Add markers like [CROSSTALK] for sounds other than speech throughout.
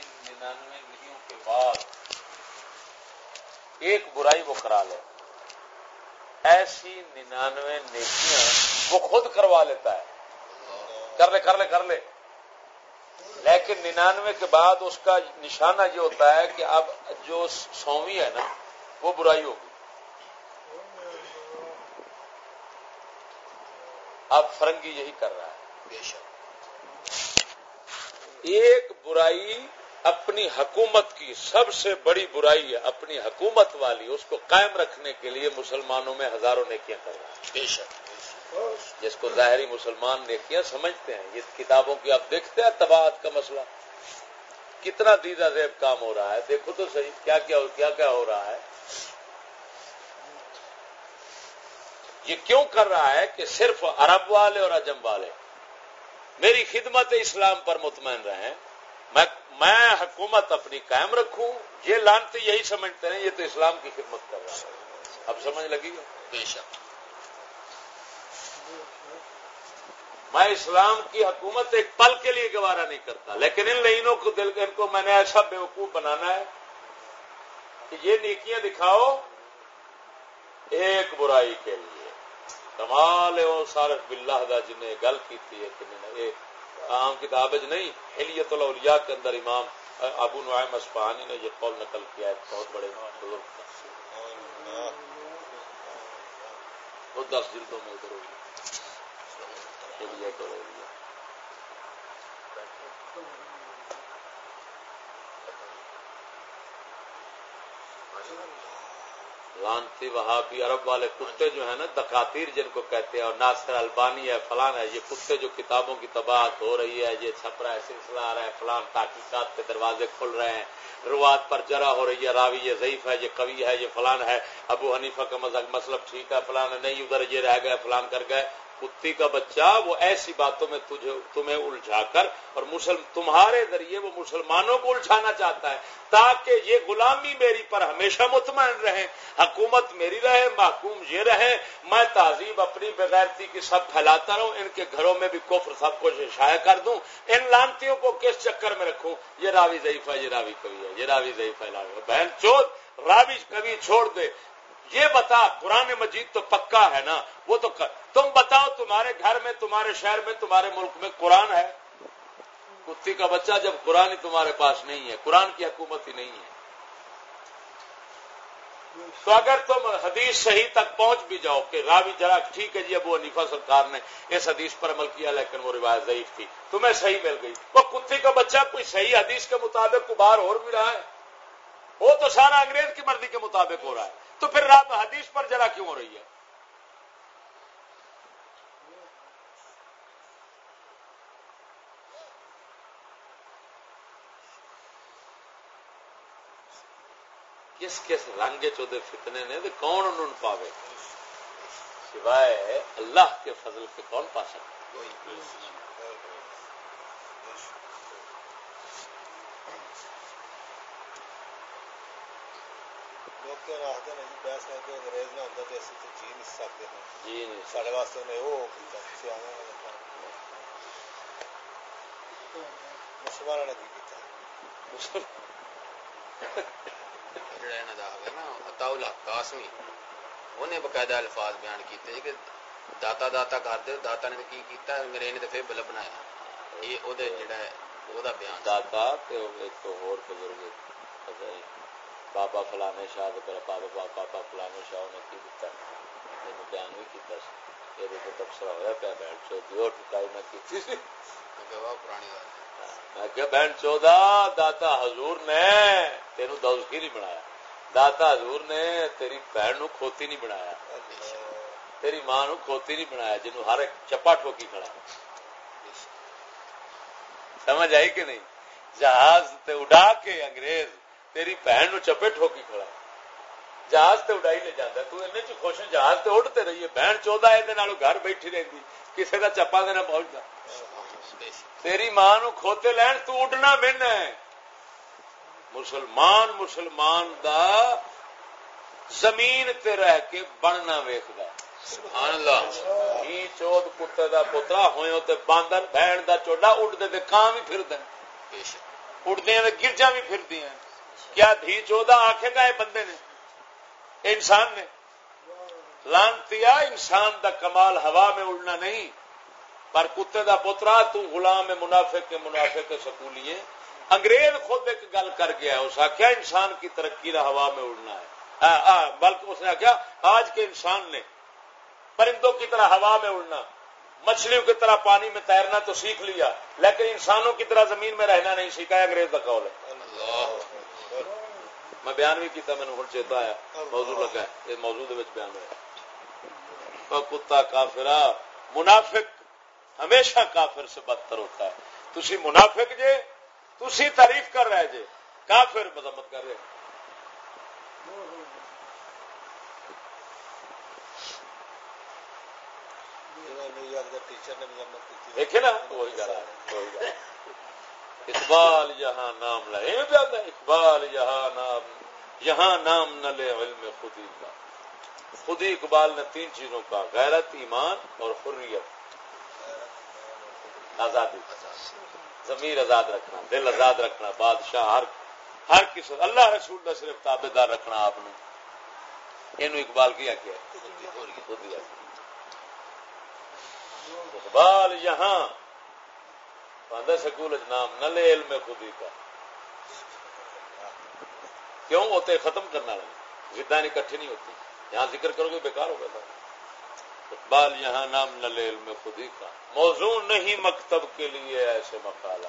ننانوے نیکیوں کے بعد ایک برائی وہ کرا لے۔ ایسی ننانوے نیکیاں وہ خود کروا لیتا ہے۔ کر لے کر لے کر لے۔ لیکن ننانوے کے بعد اس کا نشانہ یہ ہوتا ہے کہ اب جو سومی ہے نا وہ برائی ہوگی۔ اب فرنگی یہی کر رہا ہے۔ ایک برائی اپنی حکومت کی سب سے بڑی برائی ہے اپنی حکومت والی اس کو قائم رکھنے کے لیے مسلمانوں میں ہزاروں نیکیاں کر رہا ہے۔ بے شک جس کو ظاہری مسلمان نیکیاں سمجھتے ہیں یہ کتابوں کی آپ دیکھتے ہیں تباہت کا مسئلہ۔ کتنا دیدہ زیب کام ہو رہا ہے دیکھو تو صحیح کیا کیا کیا کیا ہو رہا ہے۔ یہ کیوں کر رہا ہے کہ صرف عرب والے اور عجم والے میری خدمت اسلام پر مطمئن رہیں۔ میں میں حکومت اپنی قائم رکھوں یہ لانتے یہی سمجھتے ہیں یہ تو اسلام کی خدمت کر رہا ہے۔ اب سمجھ لگی؟ گا بے شک۔ میں اسلام کی حکومت ایک پل کے لیے گوارا نہیں کرتا لیکن ان لائنوں کو دل ان کو میں نے ایسا بیوقوف بنانا ہے کہ یہ نیکیاں دکھاؤ ایک برائی کے لیے۔ کمال ہے سارے بلّہ دا جنہیں گل کی تھی عام کتاب نہیں حلیت الاولیاء کے اندر امام ابو نعیم اسفہانی نے یہ قول نقل کیا ہے، بہت بڑے بزرگ وہ دس جلدوں میں ادھر ہوگی حلیت الاولیاء۔ لانتی وہابی عرب والے کتے جو ہیں نا، دکاتیر جن کو کہتے ہیں، اور ناصر البانی ہے، فلان ہے، یہ کتے جو کتابوں کی تباہت ہو رہی ہے، یہ چھپ رہا ہے، سلسلہ آ رہا ہے، فلان تحقیقات کے دروازے کھل رہے ہیں روات پر جرا ہو رہی ہے، راوی یہ ضعیف ہے، یہ قوی ہے، یہ فلان ہے، ابو حنیفہ کا مذہب مطلب ٹھیک ہے، فلان ہے، نہیں، ادھر یہ رہ گئے، فلان کر گئے کتی کا بچہ، وہ ایسی باتوں میں تجھے تمہیں الجھا کر اور مسلم، تمہارے ذریعے وہ مسلمانوں کو الجھانا چاہتا ہے، تاکہ یہ غلامی میری پر ہمیشہ مطمئن رہے، حکومت میری رہے، محکوم یہ رہے، میں تہذیب اپنی بغیرتی کی سب پھیلاتا رہوں، ان کے گھروں میں بھی کفر سب کچھ شائع کر دوں، ان لانتیوں کو کس چکر میں رکھوں؟ یہ راوی ضعیف یہ راوی کبھی ہے یہ راوی ضعیف بہن چوت، راوی کبھی چھوڑ دے یہ بتا، قرآن مجید تو پکا ہے نا، وہ تو تم بتاؤ، تمہارے گھر میں، تمہارے شہر میں، تمہارے ملک میں قرآن ہے؟ کتی کا بچہ جب قرآن ہی تمہارے پاس نہیں ہے، قرآن کی حکومت ہی نہیں ہے۔ تو اگر تم حدیث صحیح تک پہنچ بھی جاؤ کہ راوی جرا ٹھیک ہے جی ابو انیفا سرکار نے اس حدیث پر عمل کیا، لیکن وہ روایت ضعیف تھی، تمہیں صحیح مل گئی۔ وہ کتی کا بچہ کوئی صحیح حدیث کے مطابق کبار اور بھی رہا ہے؟ وہ تو سارا انگریز کی مرضی کے مطابق ہو رہا ہے۔ تو پھر رات حدیث پر جرا کیوں ہو رہی ہے؟ کس کس رنگ چودے فتنے نے تو کون انہوں پاوے؟ سوائے اللہ کے فضل کے کون پا سکتا؟ باقاعدہ الفاظ بیان کیتے کہ داتا داتا کر دے داتا نے کی کیتا انگریز نے پھر بل بنایا یہ جڑا ہے دا بیان داتا تے ایک اور بزرگ بابا فلانے شاہ میرا بابا بابا فلانے شاہ نے کی دیتا تین بیان بھی کیتا سی۔ یہ تو تبصرہ ہوا پیا بہن چودی اور ٹکائی میں پرانی میں کیا بہن چودا داتا حضور نے تینو دوزخی نہیں بنایا۔ داتا حضور نے تیری بہن نو کھوتی نہیں بنایا۔ تیری ماں نو کھوتی نہیں بنایا جنو ہر ایک چپا ٹھوکی کھڑا سمجھ آئی کہ نہیں؟ جہاز تے اڈا کے انگریز تیری بہن نو چپے ٹھوکی کھڑا جہاز تے اڈائی لے جانا تو ان خوش جہاز تے اڈتے رہیے۔ بہن چودہ یہ گھر بیٹھی رہی کسی کا چپا دینا پہنچتا تیری ماں نو کھوتے لین تو اڈنا بن ہے۔ مسلمان مسلمان دا زمین تے رہ کے بننا ویخد چود کتے دا تے باندر بہن دا چوڈا اڈتے کان بھی پھر دیں اڑدیا گرجا بھی پھر دیا کیا دھی چودہ آخے گا یہ بندے نے؟ انسان نے۔ لانتی انسان دا کمال ہوا میں اڑنا نہیں، پر کتے دا پوترا تو غلام منافع کے منافع کے سکولی انگریز خود ایک گل کر گیا، اس آخیا انسان کی ترقی دا ہوا میں اڑنا ہے۔ بلکہ اس نے آخیا آج کے انسان نے پرندوں کی طرح ہوا میں اڑنا، مچھلیوں کی طرح پانی میں تیرنا تو سیکھ لیا، لیکن انسانوں کی طرح زمین میں رہنا نہیں سیکھا انگریز کا قول ہے۔ میں بیان بھی کیا مجھے ہوں چیتا آیا موضوع لگا یہ موضوع بیان ہوا کتا کافرا منافق ہمیشہ کافر سے بدتر ہوتا ہے۔ تھی منافق جے تھی تعریف کر رہے جے کافر مذمت کر رہے۔ دیکھے نا وہی گل اقبال یہاں نام لے اقبال یہاں نام یہاں نام نہ لے علم خودی کا۔ خودی اقبال نے تین چیزوں کا غیرت، ایمان اور حریت۔ آزادی۔ ضمیر آزاد رکھنا، دل آزاد رکھنا، بادشاہ، ہر ہر کسی اللہ رسول کا صرف تابے دار رکھنا آپ یہ اقبال کیا کیا اقبال یہاں سکول نام نہ لے، علم خودی کا۔ کیوں؟ ہوتے ختم کرنا لگے زدہ کٹھی نہیں ہوتی۔ یہاں ذکر کرو گے، بیکار ہو گیا تھا اقبال یہاں نام نہ لے، علم خودی کا۔ موضوع نہیں مکتب کے لیے ایسے مقالہ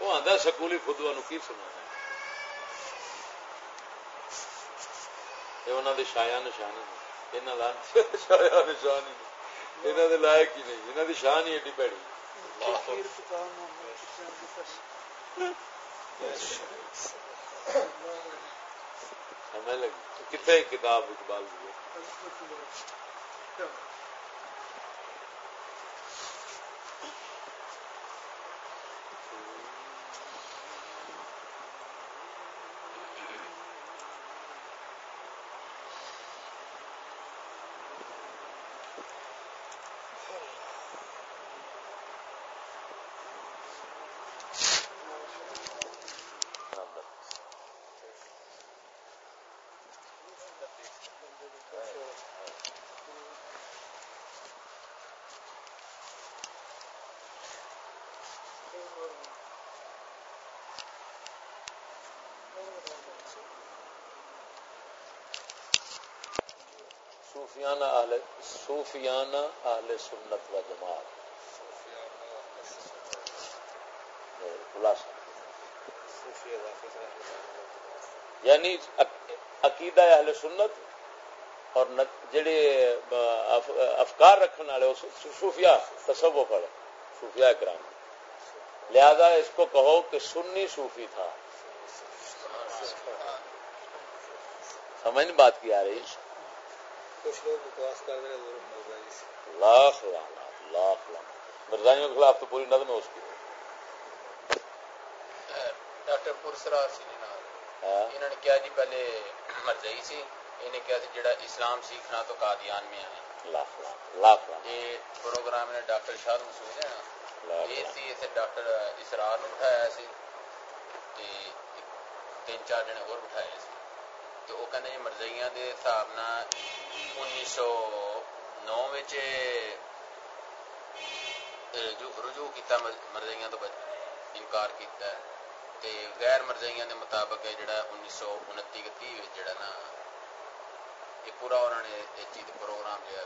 وہ آدھا سکولی خود کی سنا یہ انہوں نے شایا نشانی [LAUGHS] شایا نشانی انہوں نے لائق ہی نہیں انہوں کی شان ہی ایڈی پیڑی سمجھ لگی کتنے کتاب اقبال دی صوفیانہ اہل صوفیانہ اہل سنت و جماعت. یعنی عقیدہ اہل سنت اور جڑے افکار رکھنے والے صوفیہ تصو پر صوفیہ کرام. لہذا اس کو کہو کہ سنی صوفی تھا. سمجھ بات کی آ رہی؟ ہے لاکھ لاکھ مرزائیوں کے خلاف تو پوری نظم ہے اس کی۔ ڈاکٹر سی ہاں۔ انہوں نے کیا جی پہلے مرزائی سی انہیں کیا تھی جڑا اسلام سیکھنا تو قادیان میں آئے لاکھ لاکھ یہ پروگرام نے ڈاکٹر شاہ مسعود ہے نا یہ سی اسے ڈاکٹر اسرار نے بٹھایا سی تین چار جنے اور سی۔ تو وہ کہنے مرزائیاں دے حساب نال انیس سو نو رجوع کیتا مرزائیاں تو انکار کیتا ہے تے غیر مرزائیاں دے مطابق جڑا انیس سو انتی کے تی جڑا نا یہ پورا انہوں نے ایک چیز پروگرام جو ہے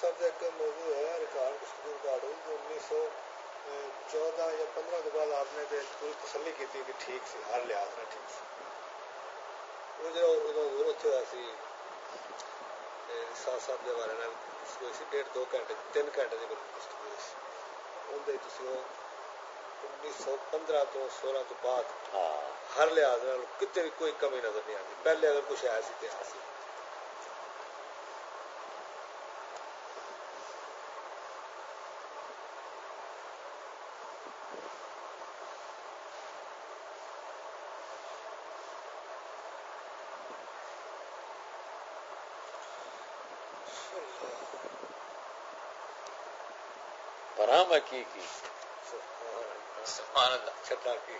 سب ایک موضوع ہے ریکارڈ ریکارڈ انیس سو چودہ یا پندرہ کے بعد آپ نے پوری تسلی کی تھی کہ ٹھیک سی ہر لحاظ میں ٹھیک سی وہ سی صاحب صاحب کے بارے میں ڈیڑھ دو گھنٹے تین گھنٹے کی گفتگو اندر انیس سو پندرہ تو سولہ تو بعد ہر لحاظ کتنے بھی کوئی کمی نظر نہیں آتی پہلے اگر کچھ آیا سی تو آیا سی پرا میں کی کی سبحان اللہ۔ چھٹا کی